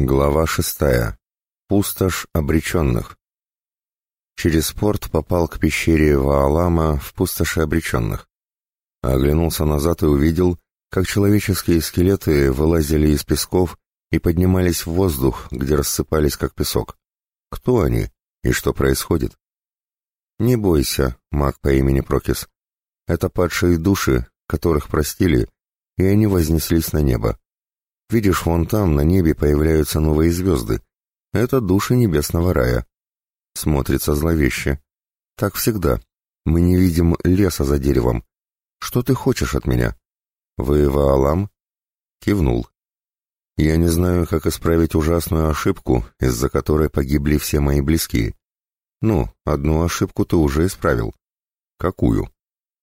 Глава шестая. Пустошь обреченных. Через порт попал к пещере Ваалама в пустоши обреченных. Оглянулся назад и увидел, как человеческие скелеты вылазили из песков и поднимались в воздух, где рассыпались как песок. Кто они и что происходит? Не бойся, маг по имени Прокис. Это падшие души, которых простили, и они вознеслись на небо. Видишь, вон там, на небе, появляются новые звезды. Это души небесного рая. Смотрится зловеще. Так всегда. Мы не видим леса за деревом. Что ты хочешь от меня? Вы? Кивнул. Я не знаю, как исправить ужасную ошибку, из-за которой погибли все мои близкие. Ну, одну ошибку ты уже исправил. Какую?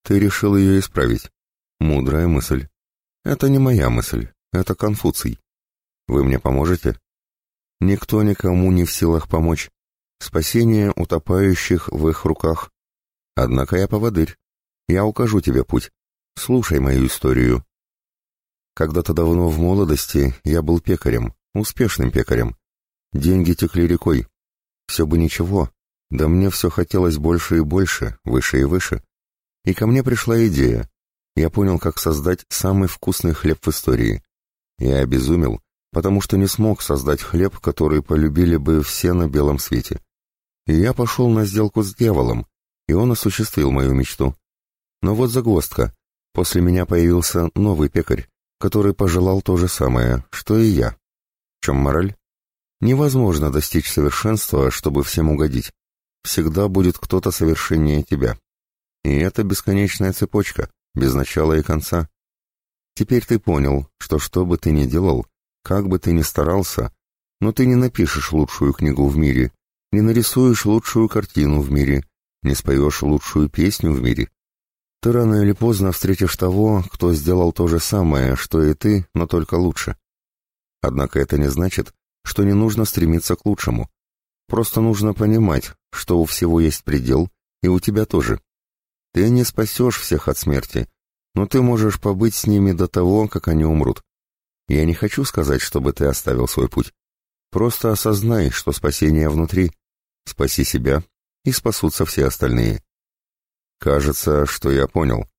Ты решил ее исправить. Мудрая мысль. Это не моя мысль. Это Конфуций. Вы мне поможете? Никто никому не в силах помочь. Спасение утопающих в их руках. Однако я поводырь. Я укажу тебе путь. Слушай мою историю. Когда-то давно в молодости я был пекарем, успешным пекарем. Деньги текли рекой. Все бы ничего, да мне все хотелось больше и больше, выше и выше. И ко мне пришла идея. Я понял, как создать самый вкусный хлеб в истории. Я обезумел, потому что не смог создать хлеб, который полюбили бы все на белом свете. И я пошел на сделку с дьяволом, и он осуществил мою мечту. Но вот загвоздка. После меня появился новый пекарь, который пожелал то же самое, что и я. В чем мораль? Невозможно достичь совершенства, чтобы всем угодить. Всегда будет кто-то совершеннее тебя. И это бесконечная цепочка, без начала и конца. Теперь ты понял, что что бы ты ни делал, как бы ты ни старался, но ты не напишешь лучшую книгу в мире, не нарисуешь лучшую картину в мире, не споешь лучшую песню в мире. Ты рано или поздно встретишь того, кто сделал то же самое, что и ты, но только лучше. Однако это не значит, что не нужно стремиться к лучшему. Просто нужно понимать, что у всего есть предел, и у тебя тоже. Ты не спасешь всех от смерти, но ты можешь побыть с ними до того, как они умрут. Я не хочу сказать, чтобы ты оставил свой путь. Просто осознай, что спасение внутри. Спаси себя, и спасутся все остальные. Кажется, что я понял.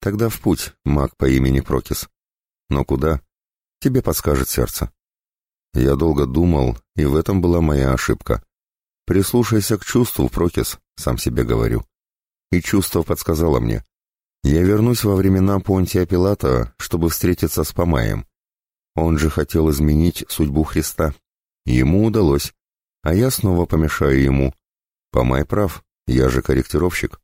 Тогда в путь, маг по имени Прокис. Но куда? Тебе подскажет сердце. Я долго думал, и в этом была моя ошибка. Прислушайся к чувству, Прокис, сам себе говорю. И чувство подсказало мне. Я вернусь во времена Понтия Пилата, чтобы встретиться с Помаем. Он же хотел изменить судьбу Христа. Ему удалось, а я снова помешаю ему. Помай прав, я же корректировщик.